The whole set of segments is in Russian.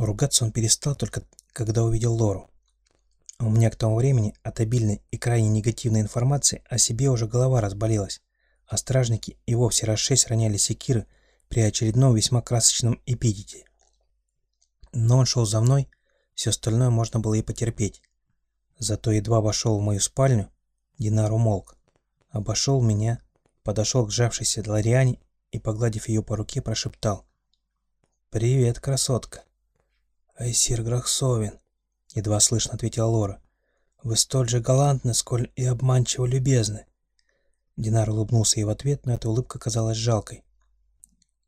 Ругаться он перестал только когда увидел Лору. У меня к тому времени от обильной и крайне негативной информации о себе уже голова разболелась, а стражники и вовсе раз шесть роняли секиры при очередном весьма красочном эпитете. Но он шел за мной, все остальное можно было и потерпеть. Зато едва вошел в мою спальню, Динар умолк, обошел меня, подошел к сжавшейся Лориане и, погладив ее по руке, прошептал. «Привет, красотка!» «Айсир Грахсовин», — едва слышно ответила Лора. «Вы столь же галантны, сколь и обманчиво любезны». Динар улыбнулся ей в ответ, но эта улыбка казалась жалкой.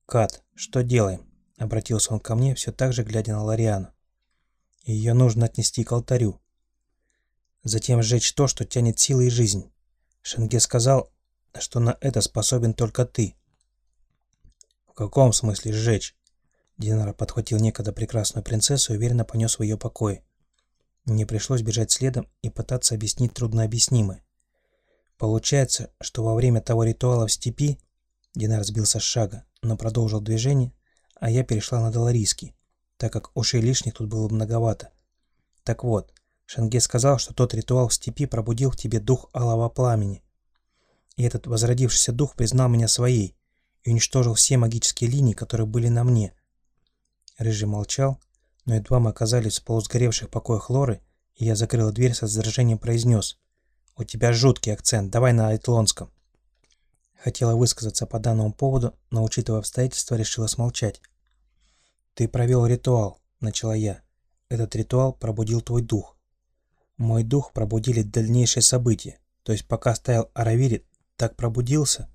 «Кат, что делаем?» — обратился он ко мне, все так же глядя на Лориану. «Ее нужно отнести к алтарю. Затем сжечь то, что тянет силы и жизнь. Шенге сказал, что на это способен только ты». «В каком смысле сжечь?» Динар подхватил некогда прекрасную принцессу и уверенно понес в ее покой. Мне пришлось бежать следом и пытаться объяснить труднообъяснимое. Получается, что во время того ритуала в степи Динар сбился с шага, но продолжил движение, а я перешла на Доларийский, так как ушей лишних тут было многовато. Так вот, Шенге сказал, что тот ритуал в степи пробудил в тебе дух алого пламени. И этот возродившийся дух признал меня своей и уничтожил все магические линии, которые были на мне – Рыжий молчал, но едва мы оказались в полусгоревших покоях Лоры, и я закрыла дверь со раздражением произнес. «У тебя жуткий акцент, давай на айтлонском». Хотела высказаться по данному поводу, но, учитывая обстоятельства, решила смолчать. «Ты провел ритуал», — начала я. «Этот ритуал пробудил твой дух. Мой дух пробудили дальнейшие события. То есть пока стоял Аравири, так пробудился?»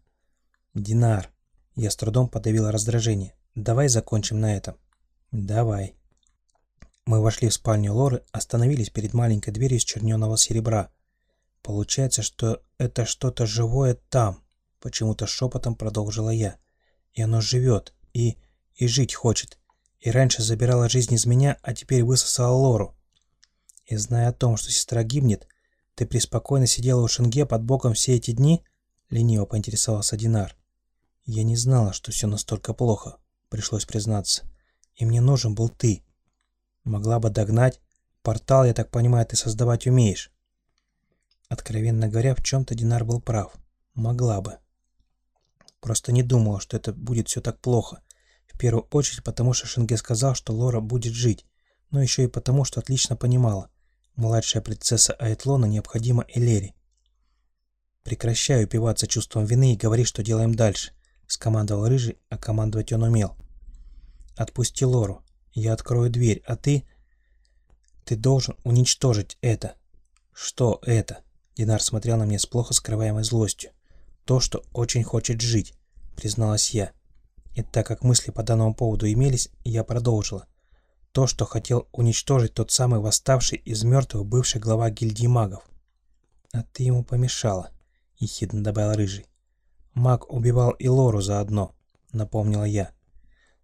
«Динар». Я с трудом подавила раздражение. «Давай закончим на этом». «Давай». Мы вошли в спальню Лоры, остановились перед маленькой дверью из черненого серебра. Получается, что это что-то живое там, почему-то шепотом продолжила я. И оно живет, и... и жить хочет. И раньше забирала жизнь из меня, а теперь высосала Лору. И зная о том, что сестра гибнет, ты преспокойно сидела у Шенге под боком все эти дни? Лениво поинтересовался Динар. Я не знала, что все настолько плохо, пришлось признаться и мне нужен был ты. Могла бы догнать. Портал, я так понимаю, ты создавать умеешь. Откровенно говоря, в чем-то Динар был прав. Могла бы. Просто не думала, что это будет все так плохо. В первую очередь потому, что Шенге сказал, что Лора будет жить, но еще и потому, что отлично понимала. Младшая принцесса Айтлона необходима Элери. «Прекращай упиваться чувством вины и говори, что делаем дальше», — скомандовал Рыжий, а командовать он умел. Отпусти Лору. Я открою дверь, а ты... Ты должен уничтожить это. Что это? Динар смотрел на меня с плохо скрываемой злостью. То, что очень хочет жить, призналась я. И так как мысли по данному поводу имелись, я продолжила. То, что хотел уничтожить тот самый восставший из мертвых бывший глава гильдии магов. А ты ему помешала, ехидно добавил Рыжий. Маг убивал и Лору заодно, напомнила я.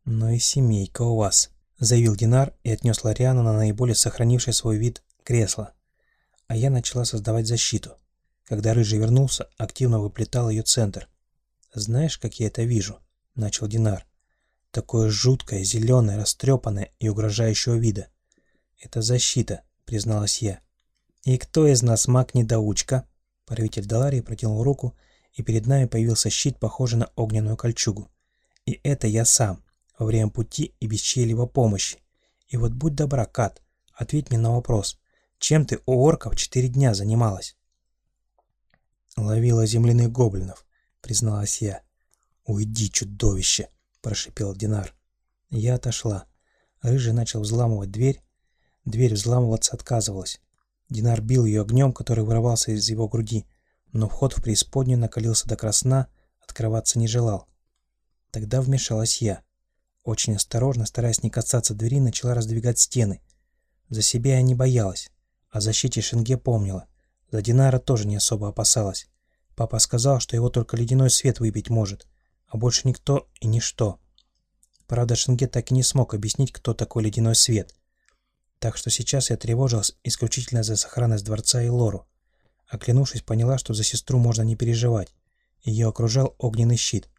«Ну и семейка у вас», — заявил Динар и отнес Лориану на наиболее сохранившее свой вид кресло. А я начала создавать защиту. Когда Рыжий вернулся, активно выплетал ее центр. «Знаешь, как я это вижу?» — начал Динар. «Такое жуткое, зеленое, растрепанное и угрожающего вида». «Это защита», — призналась я. «И кто из нас маг-недоучка?» Правитель Даларии протянул руку, и перед нами появился щит, похожий на огненную кольчугу. «И это я сам во время пути и без чьей-либо помощи. И вот будь добра, Кат, ответь мне на вопрос. Чем ты у орков четыре дня занималась? Ловила земляных гоблинов, призналась я. Уйди, чудовище, прошипел Динар. Я отошла. Рыжий начал взламывать дверь. Дверь взламываться отказывалась. Динар бил ее огнем, который вырывался из его груди, но вход в преисподнюю накалился до красна, открываться не желал. Тогда вмешалась я. Очень осторожно, стараясь не касаться двери, начала раздвигать стены. За себя я не боялась, о защите Шенге помнила. За Динара тоже не особо опасалась. Папа сказал, что его только ледяной свет выпить может, а больше никто и ничто. Правда, Шенге так и не смог объяснить, кто такой ледяной свет. Так что сейчас я тревожилась исключительно за сохранность дворца и Лору. Оклянувшись, поняла, что за сестру можно не переживать. Ее окружал огненный щит.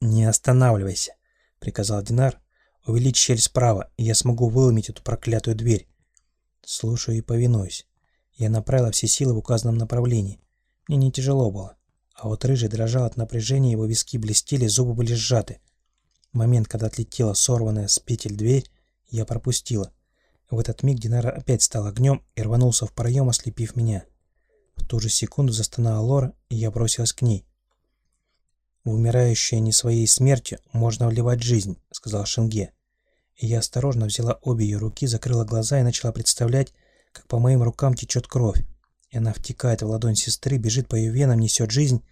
«Не останавливайся!» Приказал Динар. Увеличь щель справа, и я смогу выломить эту проклятую дверь. Слушаю и повинуюсь. Я направила все силы в указанном направлении. Мне не тяжело было. А вот рыжий дрожал от напряжения, его виски блестели, зубы были сжаты. Момент, когда отлетела сорванная с петель дверь, я пропустила. В этот миг Динара опять стал огнем и рванулся в проем, ослепив меня. В ту же секунду застонала Лора, и я бросилась к ней. «В умирающее не своей смертью можно вливать жизнь», — сказал Шенге. И я осторожно взяла обе ее руки, закрыла глаза и начала представлять, как по моим рукам течет кровь. И она втекает в ладонь сестры, бежит по ее венам, несет жизнь.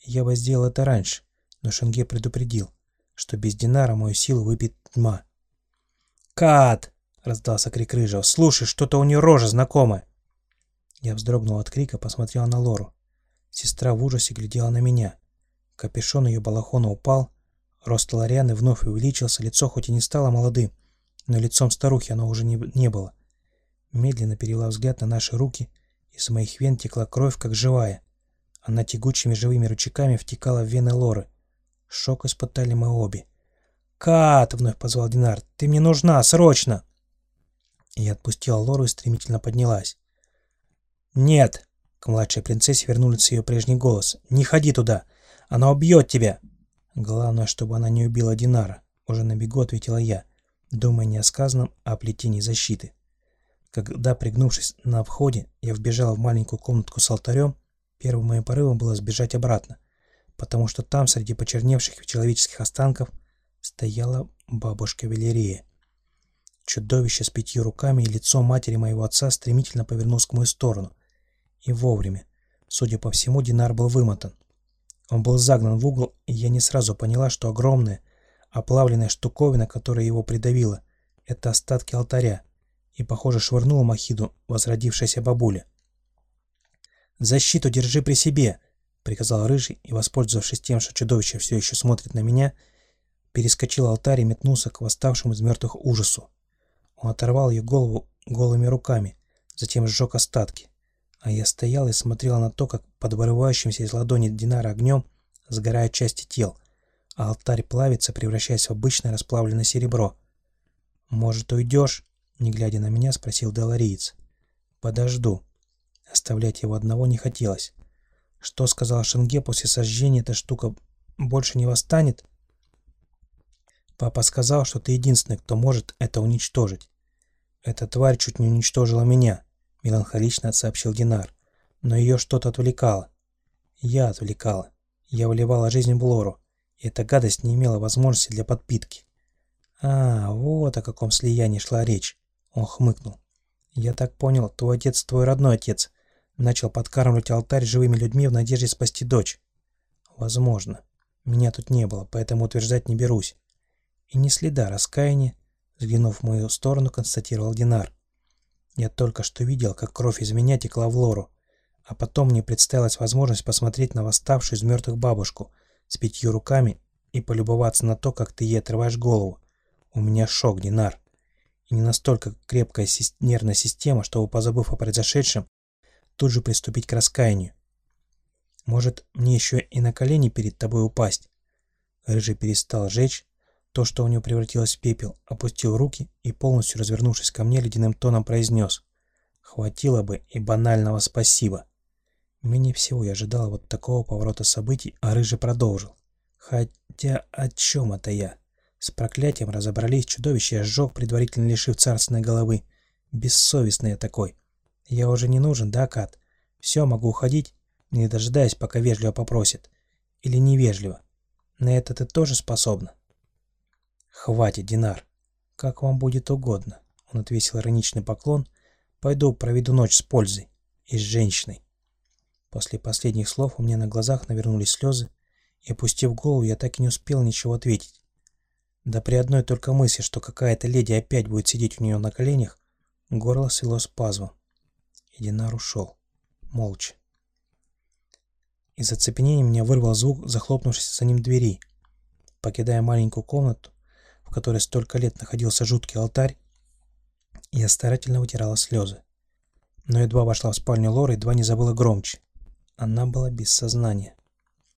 И я бы сделал это раньше, но Шенге предупредил, что без Динара мою силу выпьет тьма. «Кат!» — раздался крик Рыжего. «Слушай, что-то у нее рожа знакомая!» Я вздрогнул от крика, посмотрел на Лору. Сестра в ужасе глядела на меня. Капюшон ее балахона упал, рост Лорианы вновь увеличился, лицо хоть и не стало молодым, но лицом старухи оно уже не, не было. Медленно перевела взгляд на наши руки, из моих вен текла кровь, как живая. Она тягучими живыми ручейками втекала в вены Лоры. Шок испытали мы обе. «Кат!» — вновь позвал Динар. «Ты мне нужна! Срочно!» Я отпустила Лору и стремительно поднялась. «Нет!» — к младшей принцессе вернулся ее прежний голос. «Не ходи туда! Она убьет тебя!» «Главное, чтобы она не убила Динара», — уже на бегу ответила я, думая не о сказанном, а о плетении защиты. Когда, пригнувшись на входе, я вбежала в маленькую комнатку с алтарем, первым моим порывом было сбежать обратно, потому что там, среди почерневших человеческих останков, стояла бабушка Велерия. Чудовище с пятью руками и лицо матери моего отца стремительно повернулось к мою сторону, и вовремя. Судя по всему, Динар был вымотан. Он был загнан в угол, и я не сразу поняла, что огромная, оплавленная штуковина, которая его придавила, это остатки алтаря, и, похоже, швырнула Махиду возродившаяся бабуля. «Защиту держи при себе!» — приказал Рыжий, и, воспользовавшись тем, что чудовище все еще смотрит на меня, перескочил алтарь и метнулся к восставшему из мертвых ужасу. Он оторвал ее голову голыми руками, затем сжег остатки. А я стоял и смотрел на то, как под вырывающимся из ладони Динара огнем сгорают части тел, а алтарь плавится, превращаясь в обычное расплавленное серебро. «Может, уйдешь?» — не глядя на меня, спросил Делариец. «Подожду». Оставлять его одного не хотелось. Что сказал Шенге после сожжения эта штука больше не восстанет? Папа сказал, что ты единственный, кто может это уничтожить. Эта тварь чуть не уничтожила меня. — меланхолично сообщил Динар. «Но ее что-то отвлекало. Я отвлекала. Я вливала жизнь в Лору, и эта гадость не имела возможности для подпитки». «А, вот о каком слиянии шла речь», — он хмыкнул. «Я так понял, твой отец твой родной отец. Начал подкармливать алтарь живыми людьми в надежде спасти дочь». «Возможно. Меня тут не было, поэтому утверждать не берусь». И ни следа раскаяния, взглянув в мою сторону, констатировал Динар. Я только что видел, как кровь из меня текла в лору, а потом мне представилась возможность посмотреть на восставшую из мертвых бабушку с пятью руками и полюбоваться на то, как ты ей отрываешь голову. У меня шок, Динар. И не настолько крепкая нервная система, чтобы, позабыв о произошедшем, тут же приступить к раскаянию. Может, мне еще и на колени перед тобой упасть? Рыжий перестал жечь, то, что у него превратилось в пепел, опустил руки и, полностью развернувшись ко мне, ледяным тоном произнес «Хватило бы и банального спасибо». Менее всего я ожидал вот такого поворота событий, а Рыжий продолжил. «Хотя о чем это я?» С проклятием разобрались, чудовище сжег, предварительно лишив царственной головы. Бессовестный я такой. Я уже не нужен, да, Кат? Все, могу уходить, не дожидаясь, пока вежливо попросит. Или невежливо. На это ты тоже способна? «Хватит, Динар. Как вам будет угодно». Он отвесил ироничный поклон. «Пойду проведу ночь с пользой. И с женщиной». После последних слов у меня на глазах навернулись слезы, и, опустив голову, я так и не успел ничего ответить. Да при одной только мысли, что какая-то леди опять будет сидеть у нее на коленях, горло свело спазмом. И Динар ушел. Молча. Из оцепенения меня вырвал звук захлопнувшейся за ним двери. Покидая маленькую комнату, в которой столько лет находился жуткий алтарь, я старательно вытирала слезы. Но едва вошла в спальню Лоры, едва не забыла громче. Она была без сознания.